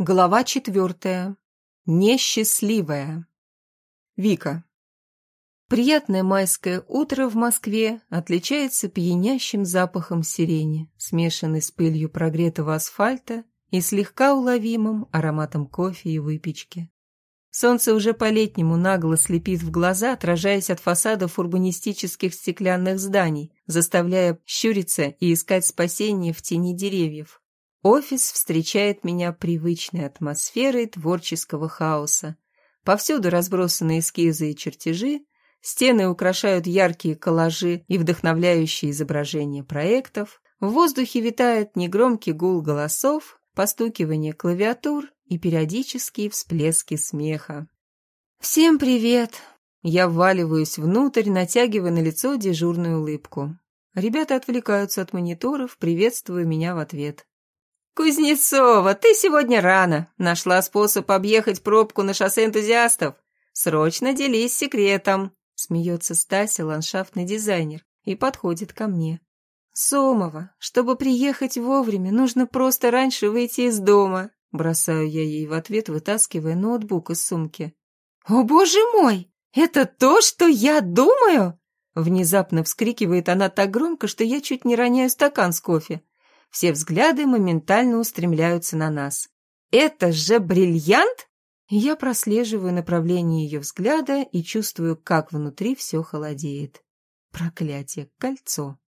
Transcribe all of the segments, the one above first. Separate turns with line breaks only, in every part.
Глава четвертая. Несчастливая. Вика. Приятное майское утро в Москве отличается пьянящим запахом сирени, смешанный с пылью прогретого асфальта и слегка уловимым ароматом кофе и выпечки. Солнце уже по-летнему нагло слепит в глаза, отражаясь от фасадов урбанистических стеклянных зданий, заставляя щуриться и искать спасение в тени деревьев. Офис встречает меня привычной атмосферой творческого хаоса. Повсюду разбросаны эскизы и чертежи, стены украшают яркие коллажи и вдохновляющие изображения проектов, в воздухе витает негромкий гул голосов, постукивание клавиатур и периодические всплески смеха. «Всем привет!» Я вваливаюсь внутрь, натягивая на лицо дежурную улыбку. Ребята отвлекаются от мониторов, приветствуя меня в ответ. «Кузнецова, ты сегодня рано. Нашла способ объехать пробку на шоссе энтузиастов. Срочно делись секретом!» Смеется Стася, ландшафтный дизайнер, и подходит ко мне. «Сомова, чтобы приехать вовремя, нужно просто раньше выйти из дома», бросаю я ей в ответ, вытаскивая ноутбук из сумки. «О, боже мой! Это то, что я думаю?» Внезапно вскрикивает она так громко, что я чуть не роняю стакан с кофе. Все взгляды моментально устремляются на нас. «Это же бриллиант?» Я прослеживаю направление ее взгляда и чувствую, как внутри все холодеет. Проклятие, кольцо.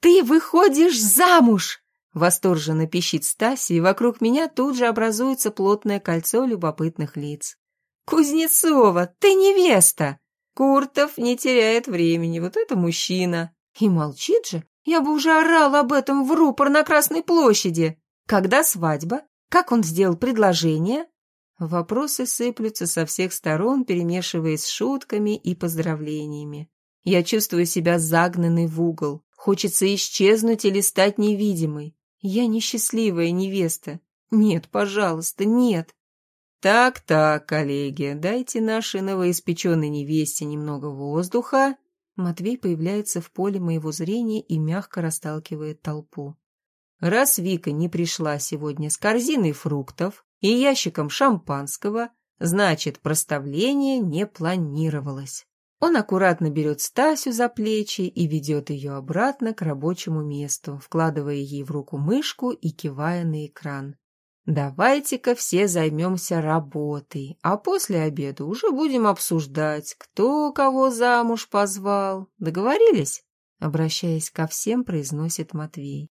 «Ты выходишь замуж!» Восторженно пищит Стася, и вокруг меня тут же образуется плотное кольцо любопытных лиц. «Кузнецова, ты невеста!» Куртов не теряет времени, вот это мужчина. И молчит же, я бы уже орал об этом в рупор на Красной площади. Когда свадьба? Как он сделал предложение? Вопросы сыплются со всех сторон, перемешиваясь с шутками и поздравлениями. Я чувствую себя загнанной в угол. Хочется исчезнуть или стать невидимой. Я несчастливая невеста. Нет, пожалуйста, нет. Так-так, коллеги, дайте нашей новоиспеченной невесте немного воздуха Матвей появляется в поле моего зрения и мягко расталкивает толпу. Раз Вика не пришла сегодня с корзиной фруктов и ящиком шампанского, значит, проставление не планировалось. Он аккуратно берет Стасю за плечи и ведет ее обратно к рабочему месту, вкладывая ей в руку мышку и кивая на экран. Давайте-ка все займемся работой, а после обеда уже будем обсуждать, кто кого замуж позвал. Договорились? Обращаясь ко всем, произносит Матвей.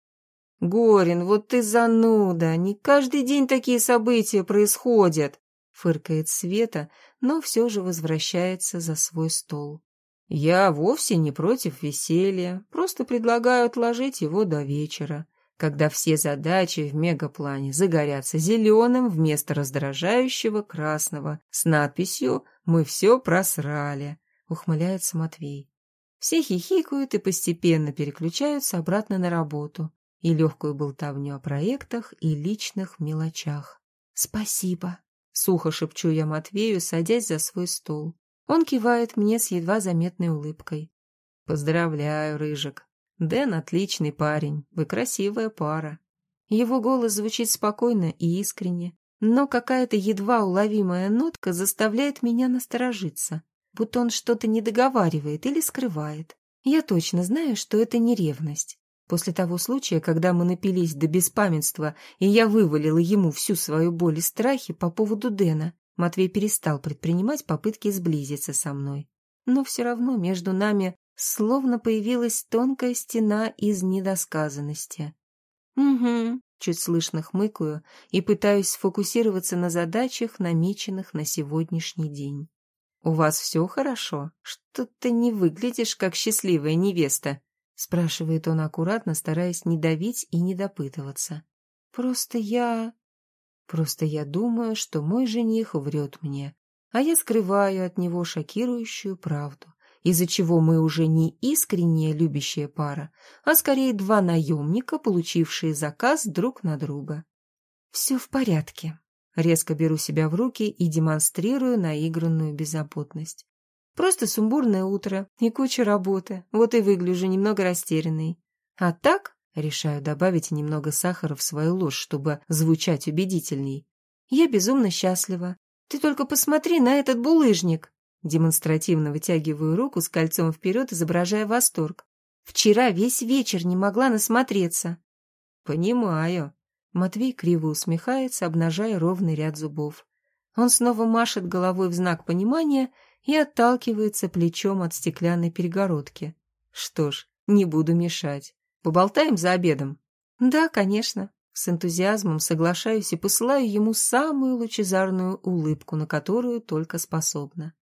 Горин, вот ты зануда, не каждый день такие события происходят, фыркает Света, но все же возвращается за свой стол. Я вовсе не против веселья, просто предлагаю отложить его до вечера когда все задачи в мегаплане загорятся зеленым вместо раздражающего красного с надписью «Мы все просрали», — ухмыляется Матвей. Все хихикают и постепенно переключаются обратно на работу и легкую болтовню о проектах и личных мелочах. «Спасибо», — сухо шепчу я Матвею, садясь за свой стол. Он кивает мне с едва заметной улыбкой. «Поздравляю, Рыжик», Дэн отличный парень, вы красивая пара. Его голос звучит спокойно и искренне, но какая-то едва уловимая нотка заставляет меня насторожиться, будто он что-то не договаривает или скрывает. Я точно знаю, что это не ревность. После того случая, когда мы напились до беспамятства, и я вывалила ему всю свою боль и страхи по поводу Дэна, Матвей перестал предпринимать попытки сблизиться со мной. Но все равно между нами Словно появилась тонкая стена из недосказанности. «Угу», — чуть слышно хмыкаю и пытаюсь сфокусироваться на задачах, намеченных на сегодняшний день. «У вас все хорошо? Что-то не выглядишь, как счастливая невеста», — спрашивает он аккуратно, стараясь не давить и не допытываться. «Просто я...» «Просто я думаю, что мой жених врет мне, а я скрываю от него шокирующую правду из-за чего мы уже не искренняя любящая пара, а скорее два наемника, получившие заказ друг на друга. Все в порядке. Резко беру себя в руки и демонстрирую наигранную беззаботность. Просто сумбурное утро и куча работы, вот и выгляжу немного растерянной. А так, решаю добавить немного сахара в свою ложь, чтобы звучать убедительней. Я безумно счастлива. Ты только посмотри на этот булыжник!» Демонстративно вытягиваю руку с кольцом вперед, изображая восторг. «Вчера весь вечер не могла насмотреться».
«Понимаю».
Матвей криво усмехается, обнажая ровный ряд зубов. Он снова машет головой в знак понимания и отталкивается плечом от стеклянной перегородки. Что ж, не буду мешать. Поболтаем за обедом? Да, конечно. С энтузиазмом соглашаюсь и посылаю ему самую лучезарную улыбку, на которую только способна.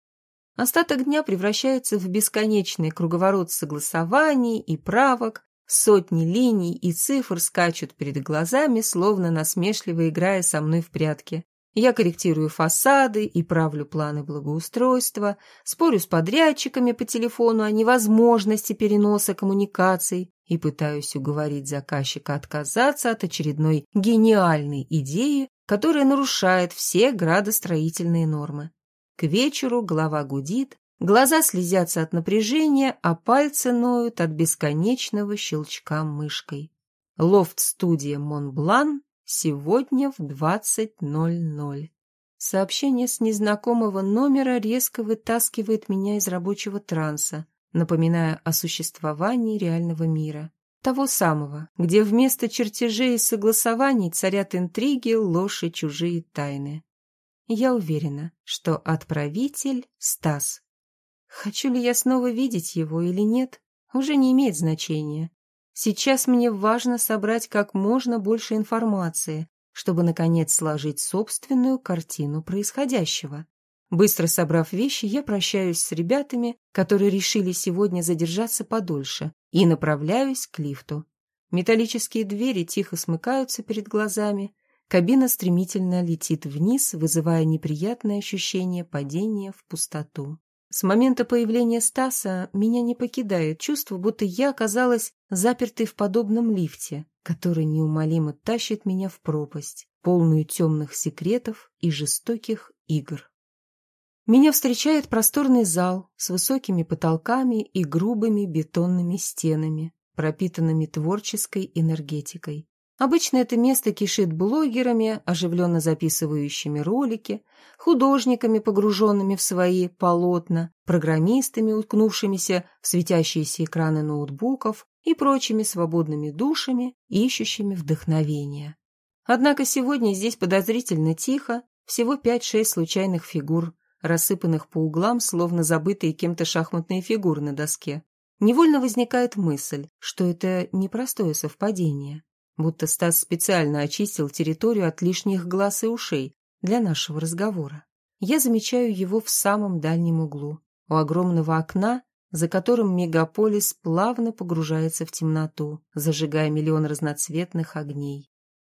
Остаток дня превращается в бесконечный круговорот согласований и правок, сотни линий и цифр скачут перед глазами, словно насмешливо играя со мной в прятки. Я корректирую фасады и правлю планы благоустройства, спорю с подрядчиками по телефону о невозможности переноса коммуникаций и пытаюсь уговорить заказчика отказаться от очередной гениальной идеи, которая нарушает все градостроительные нормы. К вечеру голова гудит, глаза слезятся от напряжения, а пальцы ноют от бесконечного щелчка мышкой. Лофт-студия «Монблан» Сегодня в 20.00. Сообщение с незнакомого номера резко вытаскивает меня из рабочего транса, напоминая о существовании реального мира. Того самого, где вместо чертежей и согласований царят интриги, ложь и чужие тайны. Я уверена, что отправитель — Стас. Хочу ли я снова видеть его или нет, уже не имеет значения. Сейчас мне важно собрать как можно больше информации, чтобы, наконец, сложить собственную картину происходящего. Быстро собрав вещи, я прощаюсь с ребятами, которые решили сегодня задержаться подольше, и направляюсь к лифту. Металлические двери тихо смыкаются перед глазами, кабина стремительно летит вниз, вызывая неприятное ощущение падения в пустоту. С момента появления Стаса меня не покидает чувство, будто я оказалась запертой в подобном лифте, который неумолимо тащит меня в пропасть, полную темных секретов и жестоких игр. Меня встречает просторный зал с высокими потолками и грубыми бетонными стенами, пропитанными творческой энергетикой. Обычно это место кишит блогерами, оживленно записывающими ролики, художниками, погруженными в свои полотна, программистами, уткнувшимися в светящиеся экраны ноутбуков и прочими свободными душами, ищущими вдохновения. Однако сегодня здесь подозрительно тихо, всего пять-шесть случайных фигур, рассыпанных по углам, словно забытые кем-то шахматные фигуры на доске. Невольно возникает мысль, что это непростое совпадение будто Стас специально очистил территорию от лишних глаз и ушей для нашего разговора. Я замечаю его в самом дальнем углу, у огромного окна, за которым мегаполис плавно погружается в темноту, зажигая миллион разноцветных огней.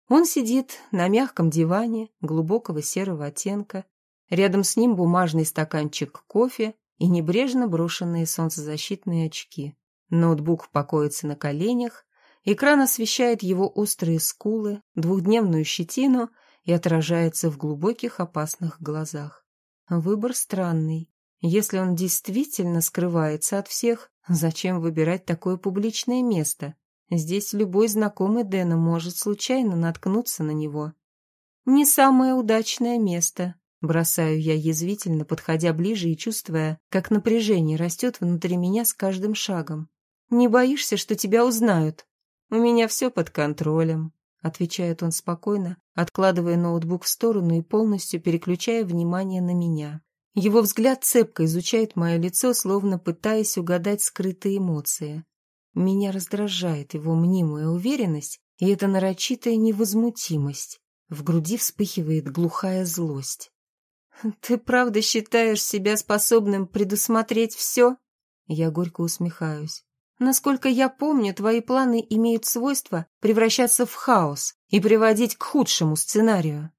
Он сидит на мягком диване глубокого серого оттенка, рядом с ним бумажный стаканчик кофе и небрежно брошенные солнцезащитные очки. Ноутбук покоится на коленях, Экран освещает его острые скулы, двухдневную щетину и отражается в глубоких опасных глазах. Выбор странный. Если он действительно скрывается от всех, зачем выбирать такое публичное место? Здесь любой знакомый Дэна может случайно наткнуться на него. Не самое удачное место, бросаю я язвительно, подходя ближе и чувствуя, как напряжение растет внутри меня с каждым шагом. Не боишься, что тебя узнают? «У меня все под контролем», — отвечает он спокойно, откладывая ноутбук в сторону и полностью переключая внимание на меня. Его взгляд цепко изучает мое лицо, словно пытаясь угадать скрытые эмоции. Меня раздражает его мнимая уверенность и эта нарочитая невозмутимость. В груди вспыхивает глухая злость. «Ты правда считаешь себя способным предусмотреть все?» Я горько усмехаюсь. Насколько я помню, твои планы имеют свойство превращаться в хаос и приводить к худшему сценарию.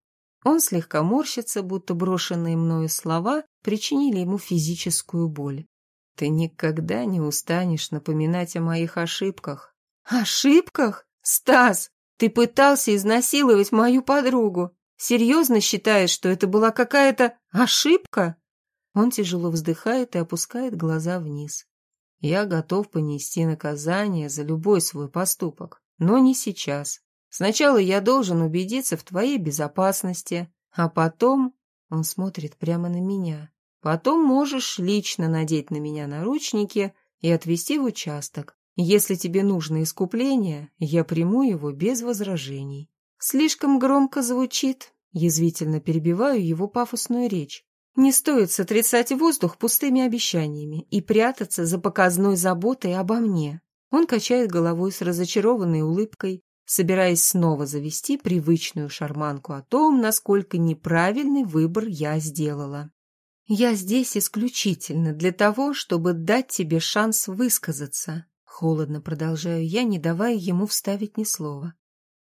Он слегка морщится, будто брошенные мною слова причинили ему физическую боль. Ты никогда не устанешь напоминать о моих ошибках. Ошибках? Стас, ты пытался изнасиловать мою подругу. Серьезно считаешь, что это была какая-то ошибка? Он тяжело вздыхает и опускает глаза вниз. Я готов понести наказание за любой свой поступок, но не сейчас. Сначала я должен убедиться в твоей безопасности, А потом он смотрит прямо на меня. Потом можешь лично надеть на меня наручники и отвезти в участок. Если тебе нужно искупление, я приму его без возражений. Слишком громко звучит, язвительно перебиваю его пафосную речь. Не стоит сотрясать воздух пустыми обещаниями и прятаться за показной заботой обо мне. Он качает головой с разочарованной улыбкой, собираясь снова завести привычную шарманку о том, насколько неправильный выбор я сделала. «Я здесь исключительно для того, чтобы дать тебе шанс высказаться», холодно продолжаю я, не давая ему вставить ни слова.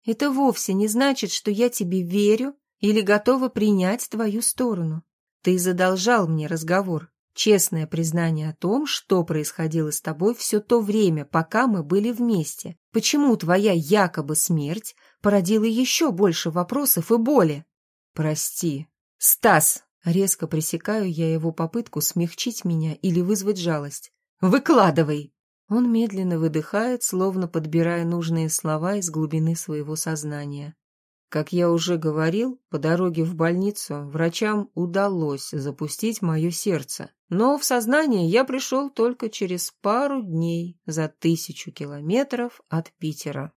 «Это вовсе не значит, что я тебе верю или готова принять твою сторону. Ты задолжал мне разговор, честное признание о том, что происходило с тобой все то время, пока мы были вместе. Почему твоя якобы смерть породила еще больше вопросов и боли? Прости. Стас! Резко пресекаю я его попытку смягчить меня или вызвать жалость. Выкладывай! Он медленно выдыхает, словно подбирая нужные слова из глубины своего сознания. Как я уже говорил, по дороге в больницу врачам удалось запустить мое сердце, но в сознание я пришел только через пару дней за тысячу километров от Питера.